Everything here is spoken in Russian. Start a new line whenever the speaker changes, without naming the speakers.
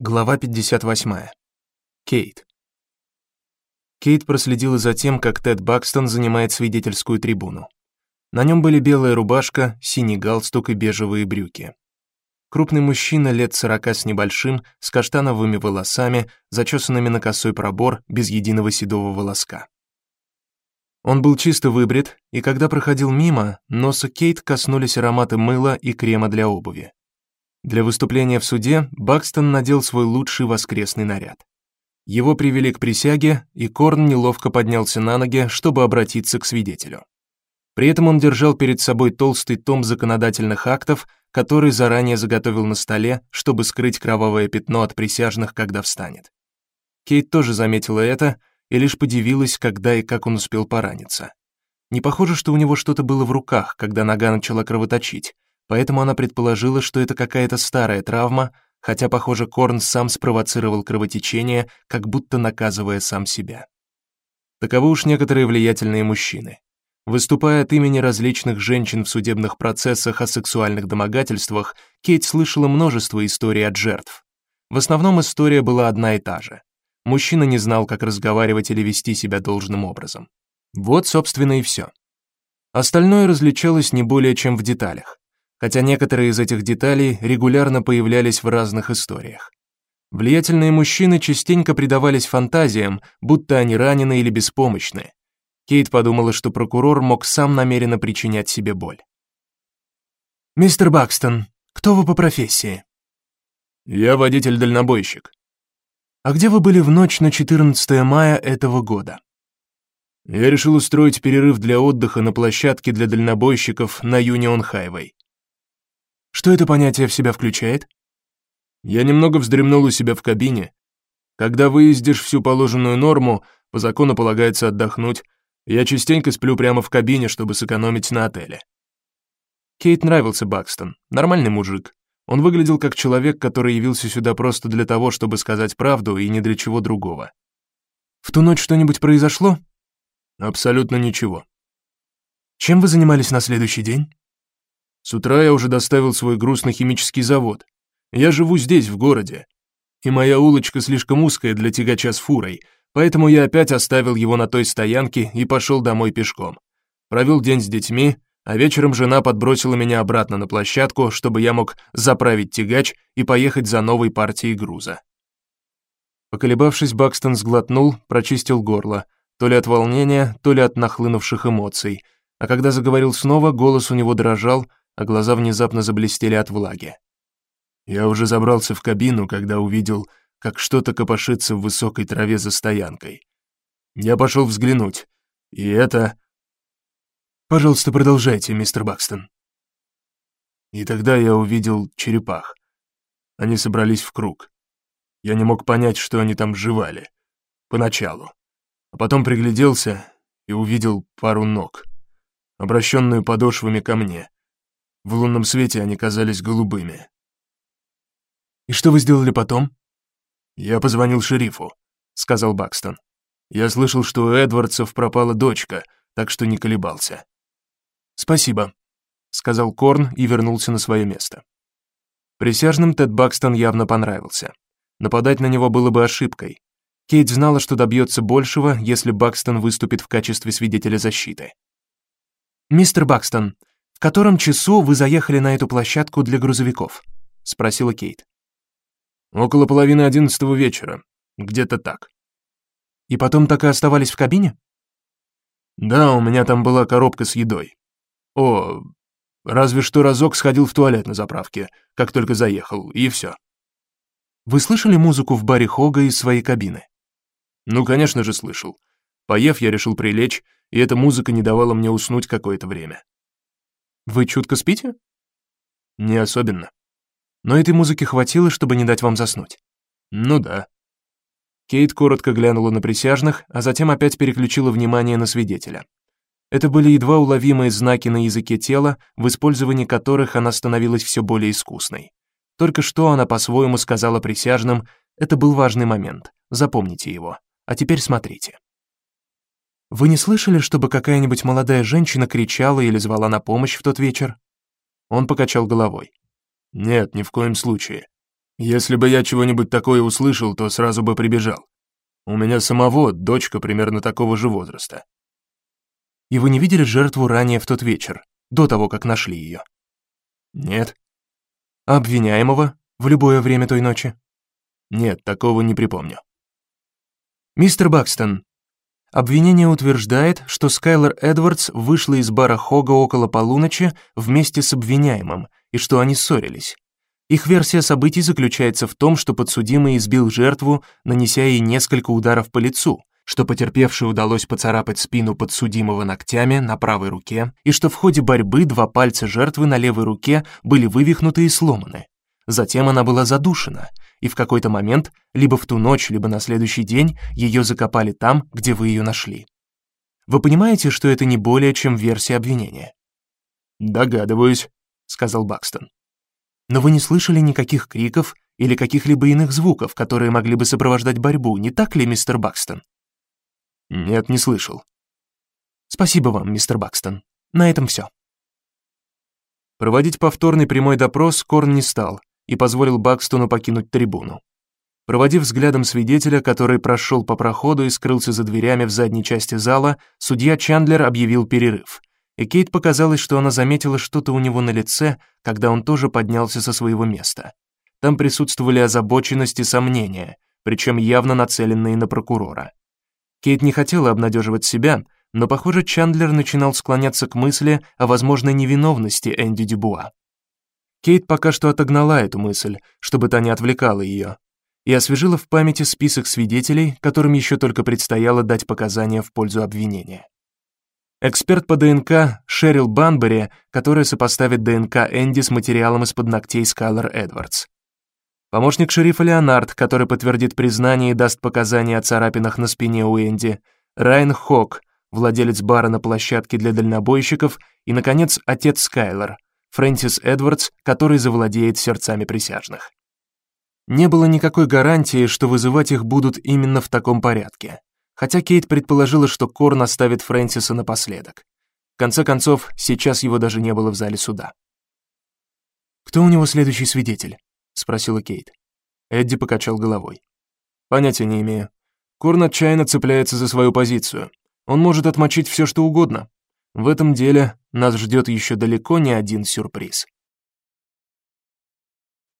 Глава 58. Кейт. Кейт проследила за тем, как Тед Бакстон занимает свидетельскую трибуну. На нем были белая рубашка, синий галстук и бежевые брюки. Крупный мужчина лет сорока с небольшим, с каштановыми волосами, зачесанными на косой пробор, без единого седого волоска. Он был чисто выбрит, и когда проходил мимо, носа Кейт коснулись ароматы мыла и крема для обуви. Для выступления в суде Бакстон надел свой лучший воскресный наряд. Его привели к присяге, и Корн неловко поднялся на ноги, чтобы обратиться к свидетелю. При этом он держал перед собой толстый том законодательных актов, который заранее заготовил на столе, чтобы скрыть кровавое пятно от присяжных, когда встанет. Кейт тоже заметила это и лишь подивилась, когда и как он успел пораниться. Не похоже, что у него что-то было в руках, когда нога начала кровоточить, поэтому она предположила, что это какая-то старая травма, хотя, похоже, Корн сам спровоцировал кровотечение, как будто наказывая сам себя. Таковы уж некоторые влиятельные мужчины. Выступая от имени различных женщин в судебных процессах о сексуальных домогательствах, Кейт слышала множество историй от жертв. В основном история была одна и та же. Мужчина не знал, как разговаривать или вести себя должным образом. Вот, собственно, и все. Остальное различалось не более чем в деталях хотя некоторые из этих деталей регулярно появлялись в разных историях. Влиятельные мужчины частенько предавались фантазиям, будто они ранены или беспомощны. Кейт подумала, что прокурор мог сам намеренно причинять себе боль. «Мистер Бакстон, кто вы по профессии?»
«Я водитель-дальнобойщик».
«А где вы были в ночь на 14 мая этого года?»
«Я решил устроить перерыв для отдыха на площадке для дальнобойщиков на Юнион Хайвей.
Что это понятие в себя включает?
Я немного вздремнул у себя в кабине. Когда выездишь всю положенную норму, по закону полагается отдохнуть. Я частенько сплю прямо в кабине, чтобы сэкономить на отеле.
Кейт нравился Бакстон, нормальный мужик. Он выглядел как человек, который явился сюда просто для того, чтобы сказать правду и ни для чего другого. В ту ночь что-нибудь произошло?
Абсолютно ничего.
Чем вы занимались на следующий день?
С утра я уже доставил свой груз на химический завод. Я живу здесь, в городе. И моя улочка слишком узкая для тягача с фурой, поэтому я опять оставил его на той стоянке и пошел домой пешком. Провел день с детьми, а вечером жена подбросила меня обратно на площадку, чтобы я мог заправить тягач и поехать за новой партией груза. Поколебавшись, Бакстон сглотнул, прочистил горло, то ли от волнения, то ли от нахлынувших эмоций, а когда заговорил снова, голос у него дрожал, а глаза внезапно заблестели от влаги. Я уже забрался в кабину, когда увидел, как что-то копошится в высокой траве за стоянкой. Я пошел взглянуть, и это... Пожалуйста, продолжайте, мистер Бакстон. И тогда я увидел черепах. Они собрались в круг. Я не мог понять, что они там жевали. Поначалу. А потом пригляделся и увидел пару ног, обращенную подошвами ко мне. В лунном свете они казались голубыми.
«И что вы сделали потом?»
«Я позвонил шерифу», — сказал Бакстон. «Я слышал, что у Эдвардсов пропала дочка, так что не колебался».
«Спасибо», — сказал Корн и вернулся на свое место. Присяжным Тед Бакстон явно понравился. Нападать на него было бы ошибкой. Кейт знала, что добьется большего, если Бакстон выступит в качестве свидетеля защиты. «Мистер Бакстон, «В котором часу вы заехали на эту площадку для грузовиков?» — спросила Кейт.
«Около половины одиннадцатого вечера. Где-то так».
«И потом так и оставались в кабине?»
«Да, у меня там была коробка с едой. О, разве что разок сходил в туалет на заправке, как только заехал, и все».
«Вы слышали музыку в баре Хога из своей кабины?»
«Ну, конечно же, слышал. Поев, я решил прилечь, и эта музыка не давала мне уснуть какое-то время».
Вы чутко спите?
Не особенно.
Но этой музыки хватило, чтобы не дать вам заснуть.
Ну да.
Кейт коротко глянула на присяжных, а затем опять переключила внимание на свидетеля. Это были едва уловимые знаки на языке тела, в использовании которых она становилась все более искусной. Только что она по-своему сказала присяжным, это был важный момент, запомните его. А теперь смотрите. Вы не слышали, чтобы какая-нибудь молодая женщина кричала или звала на помощь в тот вечер? Он покачал головой.
Нет, ни в коем случае. Если бы я чего-нибудь такое услышал, то сразу бы прибежал. У меня самого дочка примерно такого же возраста.
И вы не видели жертву ранее в тот вечер, до того, как нашли ее?
Нет.
Обвиняемого в любое время той ночи?
Нет, такого не припомню.
Мистер Бакстон, обвинение утверждает, что Скайлер Эдвардс вышла из бара Хога около полуночи вместе с обвиняемым и что они ссорились. Их версия событий заключается в том, что подсудимый избил жертву, нанеся ей несколько ударов по лицу, что потерпевшей удалось поцарапать спину подсудимого ногтями на правой руке, и что в ходе борьбы два пальца жертвы на левой руке были вывихнуты и сломаны. Затем она была задушена, и в какой-то момент, либо в ту ночь, либо на следующий день, ее закопали там, где вы ее нашли. Вы понимаете, что это не более чем версия обвинения?
Догадываюсь, сказал Бакстон.
Но вы не слышали никаких криков или каких-либо иных звуков, которые могли бы сопровождать борьбу, не так ли, мистер Бакстон?
Нет, не слышал.
Спасибо вам, мистер Бакстон. На этом все.
Проводить повторный прямой допрос Корн не стал и позволил Бакстону покинуть трибуну. Проводив взглядом свидетеля, который прошел по проходу и скрылся за дверями в задней части зала, судья Чандлер объявил перерыв. И Кейт показалось, что она заметила что-то у него на лице, когда он тоже поднялся со своего места. Там присутствовали озабоченность и сомнения, причем явно нацеленные на прокурора. Кейт не хотела обнадеживать себя, но, похоже, Чандлер начинал склоняться к мысли о возможной невиновности Энди Дюбуа. Кейт пока что отогнала эту мысль, чтобы та не отвлекала ее, и освежила в памяти список свидетелей, которым еще только предстояло дать показания в пользу обвинения. Эксперт по ДНК Шерил Банбери, которая сопоставит ДНК Энди с материалом из-под ногтей Скайлер Эдвардс. Помощник шерифа Леонард, который подтвердит признание и даст показания о царапинах на спине у Энди, Райан Хок, владелец бара на площадке для дальнобойщиков, и, наконец, отец Скайлер, Фрэнсис Эдвардс, который завладеет сердцами присяжных. Не было никакой гарантии, что вызывать их будут именно в таком порядке, хотя Кейт предположила, что Корн оставит Фрэнсиса напоследок. В конце концов, сейчас его даже не было в зале суда.
Кто у него следующий свидетель?
спросила Кейт. Эдди покачал головой. Понятия не имею. Корн отчаянно цепляется за свою позицию. Он может отмочить все, что угодно. В этом деле нас ждет еще далеко не один сюрприз.